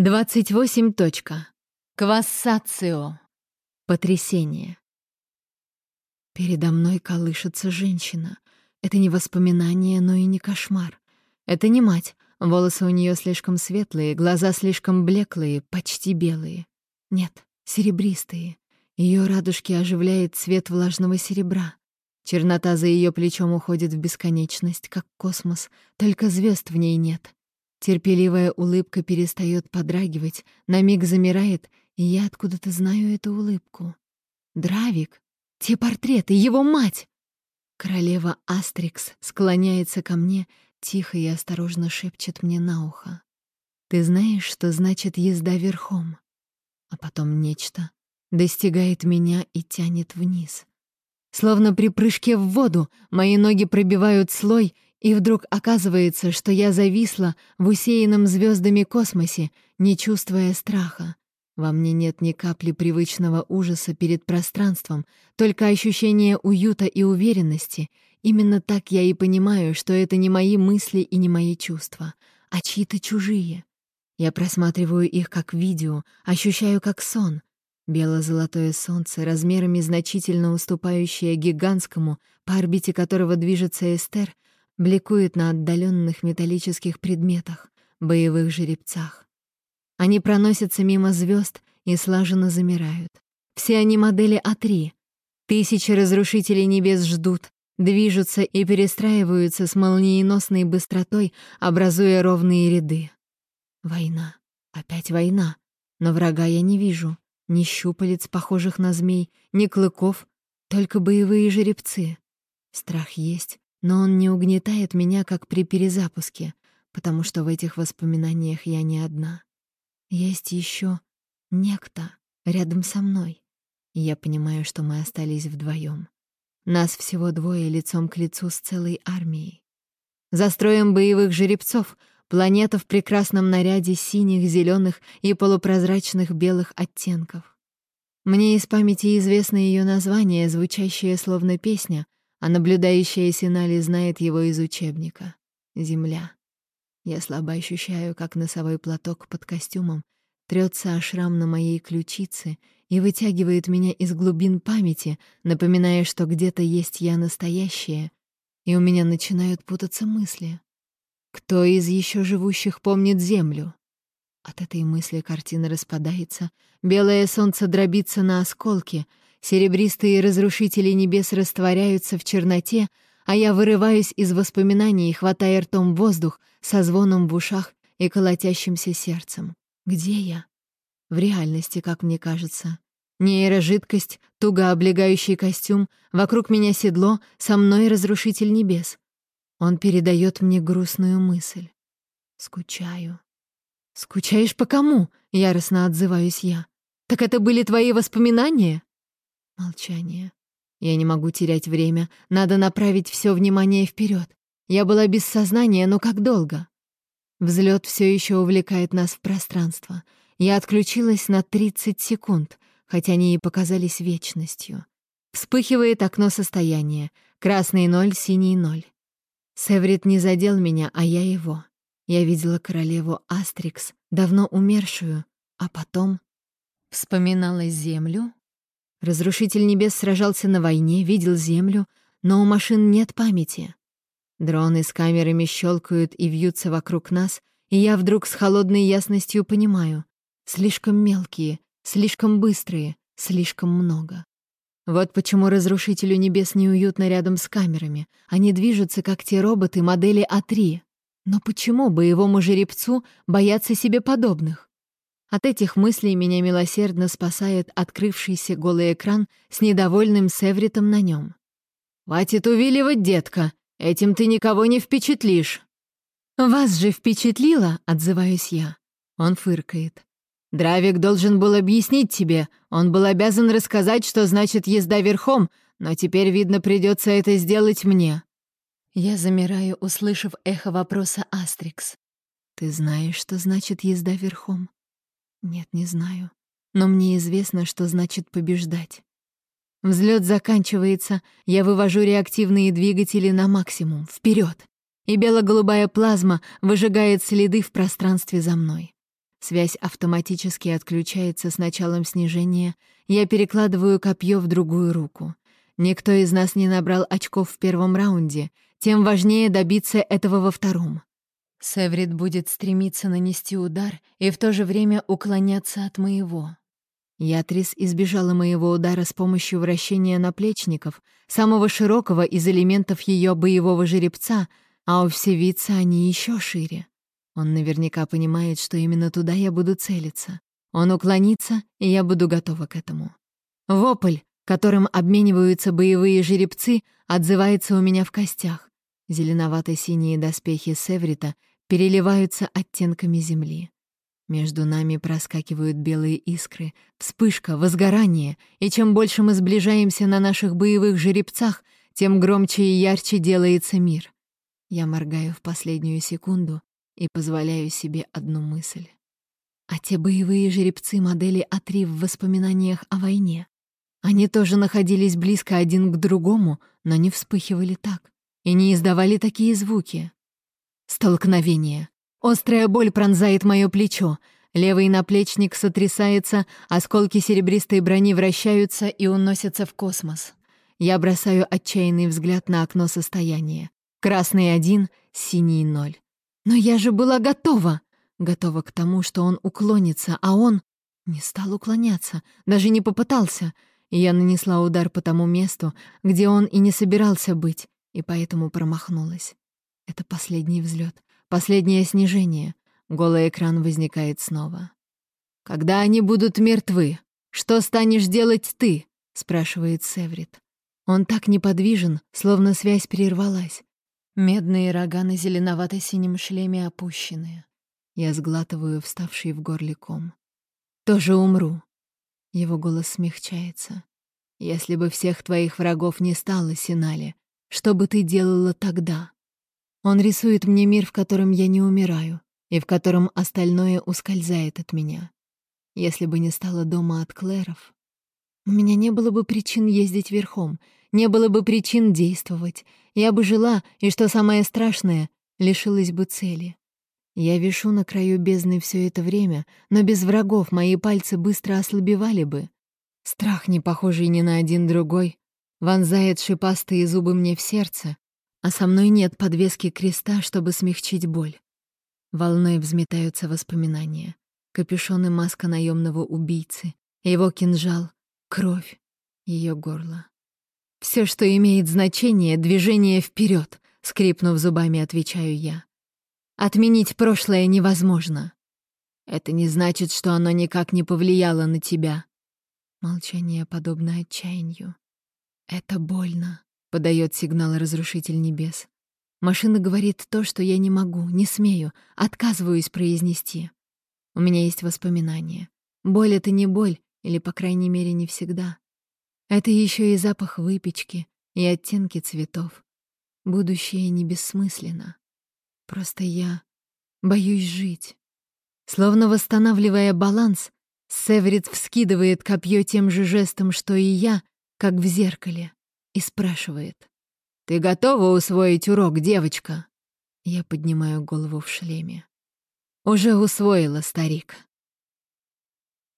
28. Точка. Квассацио. Потрясение. Передо мной колышется женщина. Это не воспоминание, но и не кошмар. Это не мать. Волосы у нее слишком светлые, глаза слишком блеклые, почти белые. Нет, серебристые. Ее радужки оживляет цвет влажного серебра. Чернота за ее плечом уходит в бесконечность, как космос, только звезд в ней нет. Терпеливая улыбка перестает подрагивать, на миг замирает, и я откуда-то знаю эту улыбку. Дравик, те портреты, его мать! Королева Астрикс склоняется ко мне, тихо и осторожно шепчет мне на ухо. «Ты знаешь, что значит езда верхом?» А потом нечто достигает меня и тянет вниз. Словно при прыжке в воду мои ноги пробивают слой, и вдруг оказывается, что я зависла в усеянном звездами космосе, не чувствуя страха. Во мне нет ни капли привычного ужаса перед пространством, только ощущение уюта и уверенности. Именно так я и понимаю, что это не мои мысли и не мои чувства, а чьи-то чужие. Я просматриваю их как видео, ощущаю как сон. Бело-золотое солнце, размерами значительно уступающее гигантскому, по орбите которого движется Эстер — бликует на отдаленных металлических предметах, боевых жеребцах. Они проносятся мимо звезд и слаженно замирают. Все они модели А3. Тысячи разрушителей небес ждут, движутся и перестраиваются с молниеносной быстротой, образуя ровные ряды. Война. Опять война. Но врага я не вижу. Ни щупалец, похожих на змей, ни клыков, только боевые жеребцы. Страх есть, но он не угнетает меня, как при перезапуске, потому что в этих воспоминаниях я не одна. Есть еще некто рядом со мной. И я понимаю, что мы остались вдвоем. Нас всего двое лицом к лицу с целой армией. За строем боевых жеребцов планета в прекрасном наряде синих, зеленых и полупрозрачных белых оттенков. Мне из памяти известно ее название, звучащее словно песня — а наблюдающая Синали знает его из учебника. Земля. Я слабо ощущаю, как носовой платок под костюмом трется о шрам на моей ключице и вытягивает меня из глубин памяти, напоминая, что где-то есть я настоящая, и у меня начинают путаться мысли. Кто из еще живущих помнит Землю? От этой мысли картина распадается, белое солнце дробится на осколки — Серебристые разрушители небес растворяются в черноте, а я вырываюсь из воспоминаний, хватая ртом воздух, со звоном в ушах и колотящимся сердцем. Где я? В реальности, как мне кажется. Нейрожидкость, туго облегающий костюм, вокруг меня седло, со мной разрушитель небес. Он передает мне грустную мысль. Скучаю. «Скучаешь по кому?» — яростно отзываюсь я. «Так это были твои воспоминания?» Молчание. Я не могу терять время. Надо направить все внимание вперед. Я была без сознания, но как долго? Взлет все еще увлекает нас в пространство. Я отключилась на 30 секунд, хотя они и показались вечностью. Вспыхивает окно состояния. Красный ноль, синий ноль. Севрит не задел меня, а я его. Я видела королеву Астрикс, давно умершую, а потом... Вспоминала землю, Разрушитель небес сражался на войне, видел землю, но у машин нет памяти. Дроны с камерами щелкают и вьются вокруг нас, и я вдруг с холодной ясностью понимаю. Слишком мелкие, слишком быстрые, слишком много. Вот почему Разрушителю небес неуютно рядом с камерами. Они движутся, как те роботы модели А3. Но почему боевому жеребцу бояться себе подобных? От этих мыслей меня милосердно спасает открывшийся голый экран с недовольным Севритом на нем. «Хватит увиливать, детка! Этим ты никого не впечатлишь!» «Вас же впечатлило!» — отзываюсь я. Он фыркает. «Дравик должен был объяснить тебе. Он был обязан рассказать, что значит езда верхом, но теперь, видно, придется это сделать мне». Я замираю, услышав эхо вопроса Астрикс. «Ты знаешь, что значит езда верхом?» Нет, не знаю. Но мне известно, что значит побеждать. Взлет заканчивается, я вывожу реактивные двигатели на максимум, вперед, и бело-голубая плазма выжигает следы в пространстве за мной. Связь автоматически отключается с началом снижения. Я перекладываю копье в другую руку. Никто из нас не набрал очков в первом раунде, тем важнее добиться этого во втором. Севрит будет стремиться нанести удар и в то же время уклоняться от моего. Ятрис избежала моего удара с помощью вращения наплечников, самого широкого из элементов ее боевого жеребца, а у всевица они еще шире. Он наверняка понимает, что именно туда я буду целиться. Он уклонится, и я буду готова к этому. Вопль, которым обмениваются боевые жеребцы, отзывается у меня в костях. Зеленовато-синие доспехи Севрита переливаются оттенками земли. Между нами проскакивают белые искры, вспышка, возгорание, и чем больше мы сближаемся на наших боевых жеребцах, тем громче и ярче делается мир. Я моргаю в последнюю секунду, и позволяю себе одну мысль. А те боевые жеребцы модели А3 в воспоминаниях о войне. Они тоже находились близко один к другому, но не вспыхивали так и не издавали такие звуки. Столкновение. Острая боль пронзает мое плечо. Левый наплечник сотрясается, осколки серебристой брони вращаются и уносятся в космос. Я бросаю отчаянный взгляд на окно состояния. Красный один, синий ноль. Но я же была готова! Готова к тому, что он уклонится, а он не стал уклоняться, даже не попытался. Я нанесла удар по тому месту, где он и не собирался быть, и поэтому промахнулась. Это последний взлет, последнее снижение. Голый экран возникает снова. «Когда они будут мертвы, что станешь делать ты?» — спрашивает Севрит. Он так неподвижен, словно связь прервалась. Медные рога на зеленовато-синем шлеме опущенные. Я сглатываю вставший в горле ком. «Тоже умру». Его голос смягчается. «Если бы всех твоих врагов не стало, Синали, что бы ты делала тогда?» Он рисует мне мир, в котором я не умираю, и в котором остальное ускользает от меня. Если бы не стало дома от Клэров, у меня не было бы причин ездить верхом, не было бы причин действовать. Я бы жила, и, что самое страшное, лишилась бы цели. Я вишу на краю бездны все это время, но без врагов мои пальцы быстро ослабевали бы. Страх, не похожий ни на один другой, вонзает шипастые зубы мне в сердце, а со мной нет подвески креста, чтобы смягчить боль. Волной взметаются воспоминания. Капюшон и маска наемного убийцы, его кинжал, Кровь. Ее горло. Все, что имеет значение, движение вперед, скрипнув зубами, отвечаю я. Отменить прошлое невозможно. Это не значит, что оно никак не повлияло на тебя. Молчание подобно отчаянию. Это больно, подает сигнал разрушитель небес. Машина говорит то, что я не могу, не смею, отказываюсь произнести. У меня есть воспоминания. Боль — это не боль, или, по крайней мере, не всегда. Это еще и запах выпечки, и оттенки цветов. Будущее не бессмысленно. Просто я боюсь жить. Словно восстанавливая баланс, Северит вскидывает копье тем же жестом, что и я, как в зеркале, и спрашивает. «Ты готова усвоить урок, девочка?» Я поднимаю голову в шлеме. «Уже усвоила, старик».